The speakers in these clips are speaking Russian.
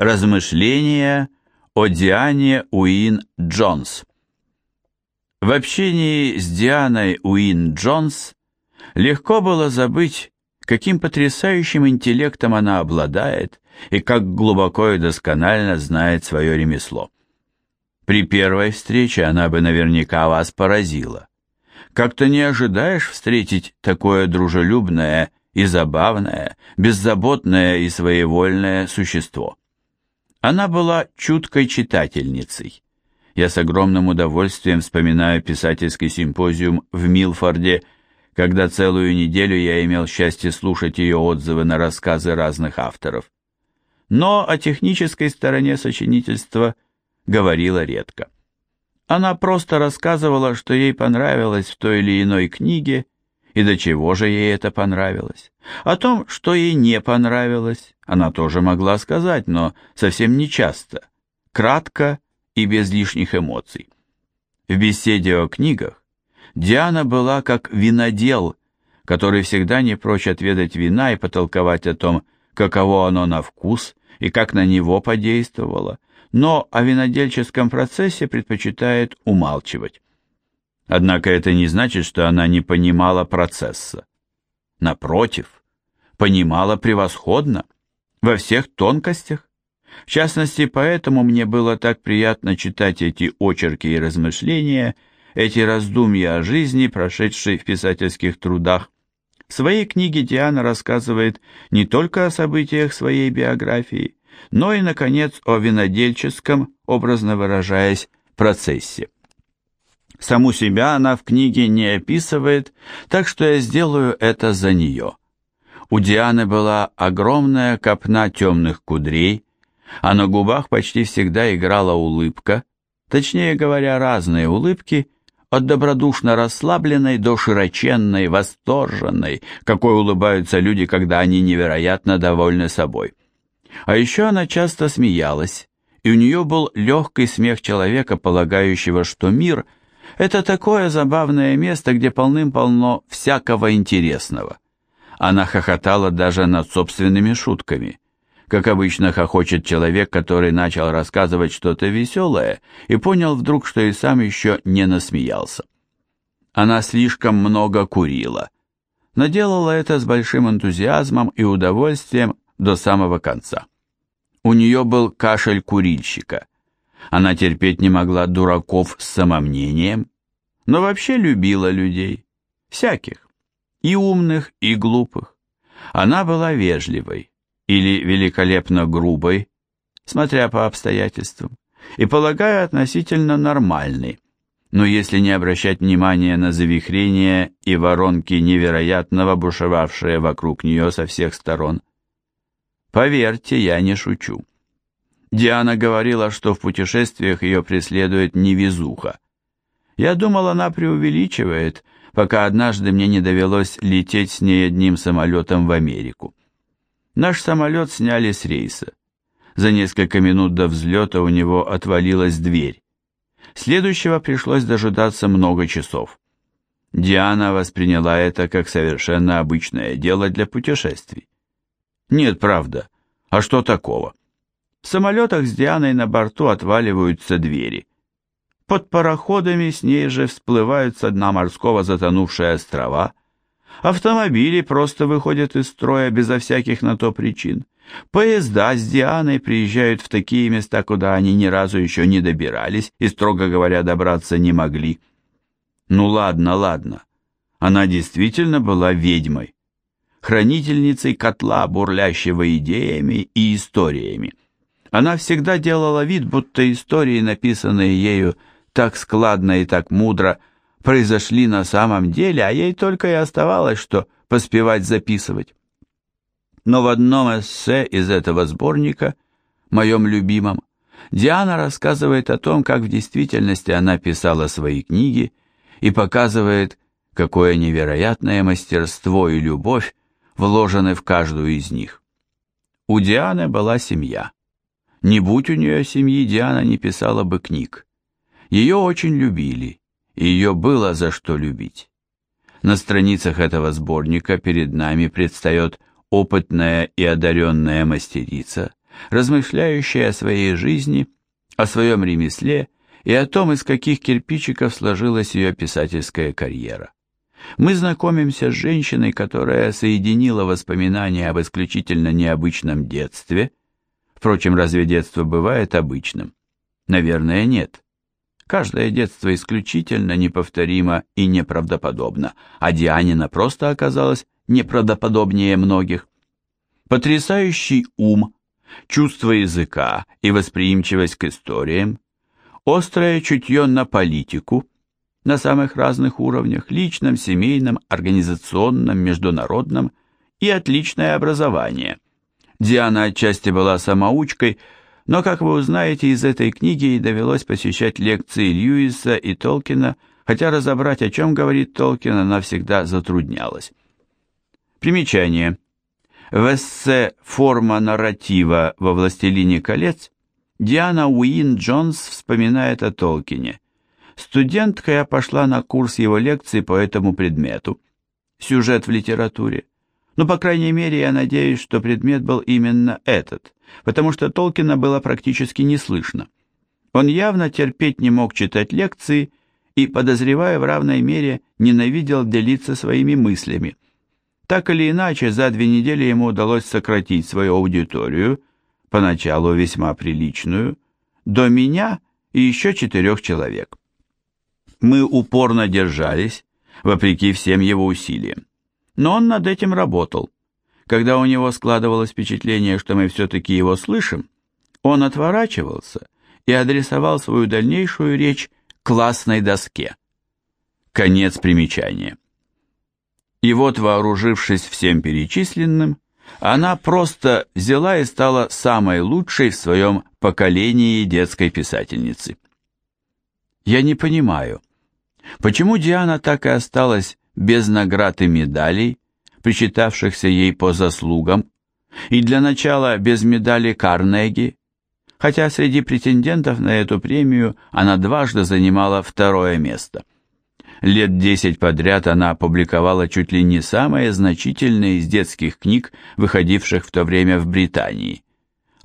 Размышления о Диане Уин Джонс. В общении с Дианой Уин Джонс легко было забыть, каким потрясающим интеллектом она обладает и как глубоко и досконально знает свое ремесло. При первой встрече она бы наверняка вас поразила. Как-то не ожидаешь встретить такое дружелюбное и забавное, беззаботное и своевольное существо. Она была чуткой читательницей. Я с огромным удовольствием вспоминаю писательский симпозиум в Милфорде, когда целую неделю я имел счастье слушать ее отзывы на рассказы разных авторов. Но о технической стороне сочинительства говорила редко. Она просто рассказывала, что ей понравилось в той или иной книге, и до чего же ей это понравилось. О том, что ей не понравилось, она тоже могла сказать, но совсем не часто, кратко и без лишних эмоций. В беседе о книгах Диана была как винодел, который всегда не прочь отведать вина и потолковать о том, каково оно на вкус и как на него подействовало, но о винодельческом процессе предпочитает умалчивать. Однако это не значит, что она не понимала процесса. Напротив, понимала превосходно, во всех тонкостях. В частности, поэтому мне было так приятно читать эти очерки и размышления, эти раздумья о жизни, прошедшей в писательских трудах. В своей книге Диана рассказывает не только о событиях своей биографии, но и, наконец, о винодельческом, образно выражаясь, процессе. Саму себя она в книге не описывает, так что я сделаю это за нее. У Дианы была огромная копна темных кудрей, а на губах почти всегда играла улыбка, точнее говоря, разные улыбки, от добродушно расслабленной до широченной, восторженной, какой улыбаются люди, когда они невероятно довольны собой. А еще она часто смеялась, и у нее был легкий смех человека, полагающего, что мир – это такое забавное место, где полным-полно всякого интересного. Она хохотала даже над собственными шутками. Как обычно хохочет человек, который начал рассказывать что-то веселое и понял вдруг, что и сам еще не насмеялся. Она слишком много курила, но делала это с большим энтузиазмом и удовольствием до самого конца. У нее был кашель курильщика. Она терпеть не могла дураков с самомнением, но вообще любила людей, всяких, и умных, и глупых. Она была вежливой или великолепно грубой, смотря по обстоятельствам, и, полагаю, относительно нормальной, но если не обращать внимания на завихрения и воронки невероятного, бушевавшие вокруг нее со всех сторон. Поверьте, я не шучу. Диана говорила, что в путешествиях ее преследует невезуха. Я думал, она преувеличивает, пока однажды мне не довелось лететь с ней одним самолетом в Америку. Наш самолет сняли с рейса. За несколько минут до взлета у него отвалилась дверь. Следующего пришлось дожидаться много часов. Диана восприняла это как совершенно обычное дело для путешествий. Нет, правда. А что такого? В самолетах с Дианой на борту отваливаются двери. Под пароходами с ней же всплывают со дна морского затонувшие острова. Автомобили просто выходят из строя безо всяких на то причин. Поезда с Дианой приезжают в такие места, куда они ни разу еще не добирались и, строго говоря, добраться не могли. Ну ладно, ладно. Она действительно была ведьмой, хранительницей котла, бурлящего идеями и историями. Она всегда делала вид, будто истории, написанные ею, так складно и так мудро произошли на самом деле, а ей только и оставалось, что поспевать записывать. Но в одном эссе из этого сборника, моем любимом, Диана рассказывает о том, как в действительности она писала свои книги и показывает, какое невероятное мастерство и любовь вложены в каждую из них. У Дианы была семья. Не будь у нее семьи, Диана не писала бы книг. Ее очень любили, и ее было за что любить. На страницах этого сборника перед нами предстает опытная и одаренная мастерица, размышляющая о своей жизни, о своем ремесле и о том, из каких кирпичиков сложилась ее писательская карьера. Мы знакомимся с женщиной, которая соединила воспоминания об исключительно необычном детстве. Впрочем, разве детство бывает обычным? Наверное, нет. Каждое детство исключительно неповторимо и неправдоподобно, а Дианина просто оказалась неправдоподобнее многих. Потрясающий ум, чувство языка и восприимчивость к историям, острое чутье на политику на самых разных уровнях, личном, семейном, организационном, международном и отличное образование. Диана отчасти была самоучкой, но, как вы узнаете из этой книги, ей довелось посещать лекции Льюиса и Толкина, хотя разобрать, о чем говорит Толкин, она всегда затруднялась. Примечание. В эссе «Форма нарратива во «Властелине колец» Диана Уин Джонс вспоминает о Толкине. Студентка я пошла на курс его лекций по этому предмету. Сюжет в литературе. Но, по крайней мере, я надеюсь, что предмет был именно этот, потому что Толкина было практически не слышно. Он явно терпеть не мог читать лекции и, подозревая в равной мере, ненавидел делиться своими мыслями. Так или иначе, за две недели ему удалось сократить свою аудиторию, поначалу весьма приличную, до меня и еще четырех человек. Мы упорно держались, вопреки всем его усилиям. Но он над этим работал. Когда у него складывалось впечатление, что мы все-таки его слышим, он отворачивался и адресовал свою дальнейшую речь классной доске. Конец примечания. И вот, вооружившись всем перечисленным, она просто взяла и стала самой лучшей в своем поколении детской писательницы. Я не понимаю, почему Диана так и осталась без наград и медалей, причитавшихся ей по заслугам, и для начала без медали Карнеги, хотя среди претендентов на эту премию она дважды занимала второе место. Лет десять подряд она опубликовала чуть ли не самые значительные из детских книг, выходивших в то время в Британии.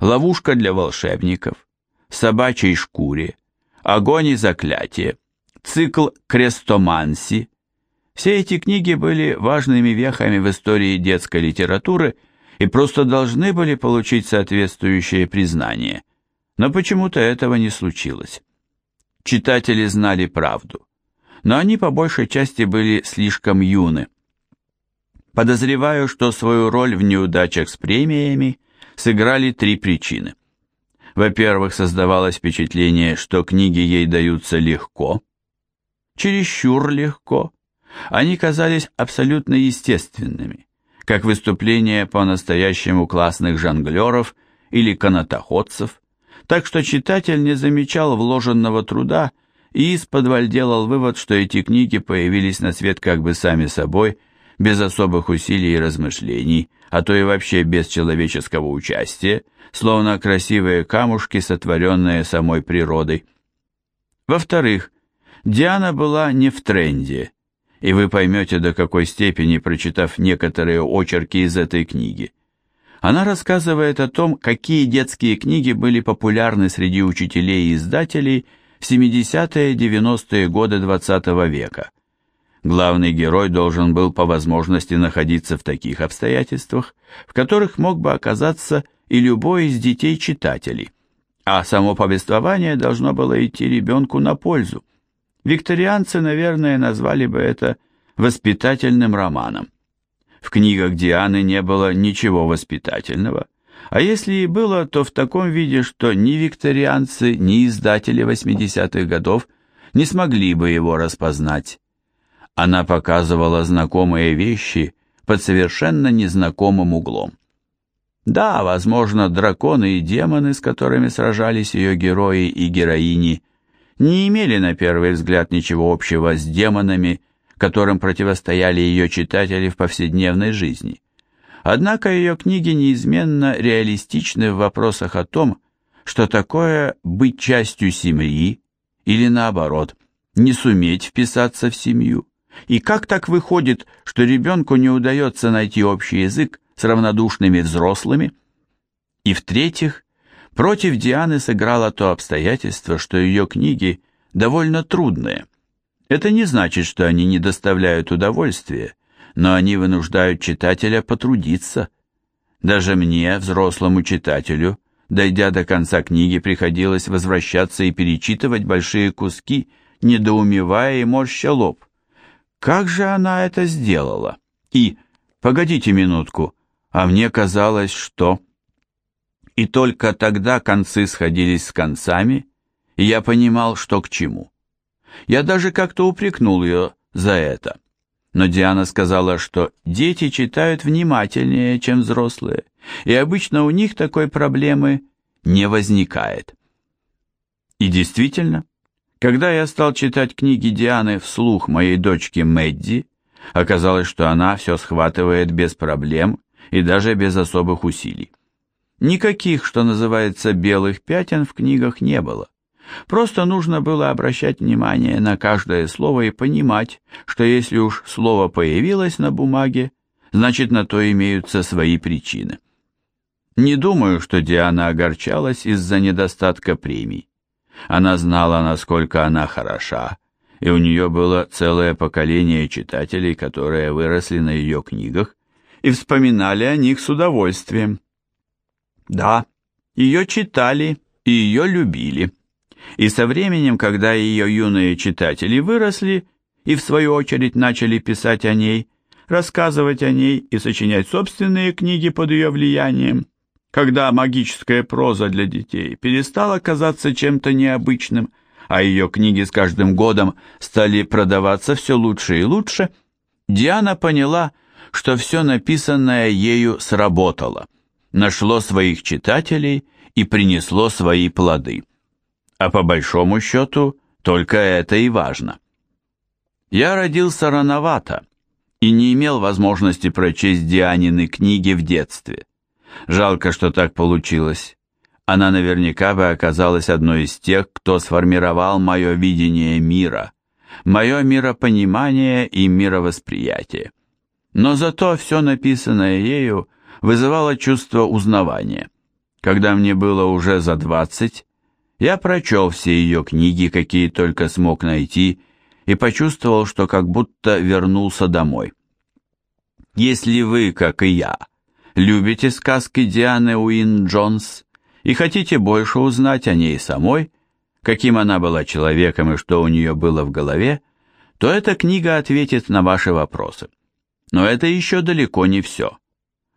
«Ловушка для волшебников», «Собачьей шкуре», «Огонь и заклятие», цикл «Крестоманси». Все эти книги были важными вехами в истории детской литературы и просто должны были получить соответствующее признание. Но почему-то этого не случилось. Читатели знали правду но они по большей части были слишком юны. Подозреваю, что свою роль в неудачах с премиями сыграли три причины. Во-первых, создавалось впечатление, что книги ей даются легко, чересчур легко. Они казались абсолютно естественными, как выступления по-настоящему классных жонглеров или канатоходцев, так что читатель не замечал вложенного труда и из-под делал вывод, что эти книги появились на свет как бы сами собой, без особых усилий и размышлений, а то и вообще без человеческого участия, словно красивые камушки, сотворенные самой природой. Во-вторых, Диана была не в тренде, и вы поймете, до какой степени, прочитав некоторые очерки из этой книги. Она рассказывает о том, какие детские книги были популярны среди учителей и издателей – в 70-е-90-е годы XX -го века. Главный герой должен был по возможности находиться в таких обстоятельствах, в которых мог бы оказаться и любой из детей читателей, а само повествование должно было идти ребенку на пользу. Викторианцы, наверное, назвали бы это воспитательным романом. В книгах Дианы не было ничего воспитательного, а если и было, то в таком виде, что ни викторианцы, ни издатели 80-х годов не смогли бы его распознать. Она показывала знакомые вещи под совершенно незнакомым углом. Да, возможно, драконы и демоны, с которыми сражались ее герои и героини, не имели на первый взгляд ничего общего с демонами, которым противостояли ее читатели в повседневной жизни. Однако ее книги неизменно реалистичны в вопросах о том, что такое быть частью семьи или наоборот, не суметь вписаться в семью. И как так выходит, что ребенку не удается найти общий язык с равнодушными взрослыми? И в-третьих, Против Дианы сыграло то обстоятельство, что ее книги довольно трудные. Это не значит, что они не доставляют удовольствия, но они вынуждают читателя потрудиться. Даже мне, взрослому читателю, дойдя до конца книги, приходилось возвращаться и перечитывать большие куски, недоумевая и морща лоб. Как же она это сделала? И, погодите минутку, а мне казалось, что... И только тогда концы сходились с концами, и я понимал, что к чему. Я даже как-то упрекнул ее за это. Но Диана сказала, что дети читают внимательнее, чем взрослые, и обычно у них такой проблемы не возникает. И действительно, когда я стал читать книги Дианы вслух моей дочке Мэдди, оказалось, что она все схватывает без проблем и даже без особых усилий. Никаких, что называется, белых пятен в книгах не было. Просто нужно было обращать внимание на каждое слово и понимать, что если уж слово появилось на бумаге, значит на то имеются свои причины. Не думаю, что Диана огорчалась из-за недостатка премий. Она знала, насколько она хороша, и у нее было целое поколение читателей, которые выросли на ее книгах и вспоминали о них с удовольствием. Да, ее читали и ее любили. И со временем, когда ее юные читатели выросли и в свою очередь начали писать о ней, рассказывать о ней и сочинять собственные книги под ее влиянием, когда магическая проза для детей перестала казаться чем-то необычным, а ее книги с каждым годом стали продаваться все лучше и лучше, Диана поняла, что все написанное ею сработало, нашло своих читателей и принесло свои плоды. А по большому счету, только это и важно. Я родился рановато и не имел возможности прочесть Дианины книги в детстве. Жалко, что так получилось. Она наверняка бы оказалась одной из тех, кто сформировал мое видение мира, мое миропонимание и мировосприятие. Но зато все написанное ею вызывало чувство узнавания. Когда мне было уже за двадцать, я прочел все ее книги, какие только смог найти, и почувствовал, что как будто вернулся домой. Если вы, как и я, любите сказки Дианы Уин Джонс и хотите больше узнать о ней самой, каким она была человеком и что у нее было в голове, то эта книга ответит на ваши вопросы. Но это еще далеко не все.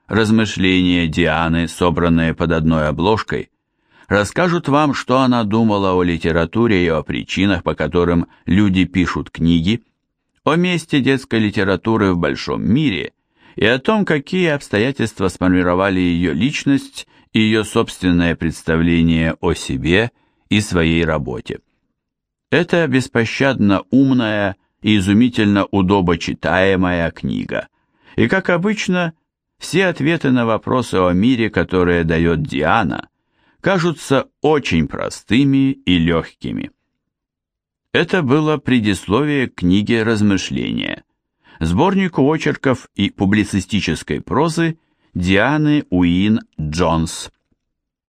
Размышления Дианы, собранные под одной обложкой, расскажут вам, что она думала о литературе и о причинах, по которым люди пишут книги, о месте детской литературы в большом мире и о том, какие обстоятельства сформировали ее личность и ее собственное представление о себе и своей работе. Это беспощадно умная и изумительно удобочитаемая книга. И, как обычно, все ответы на вопросы о мире, которые дает Диана, кажутся очень простыми и легкими. Это было предисловие к книге «Размышления», сборнику очерков и публицистической прозы Дианы Уин Джонс.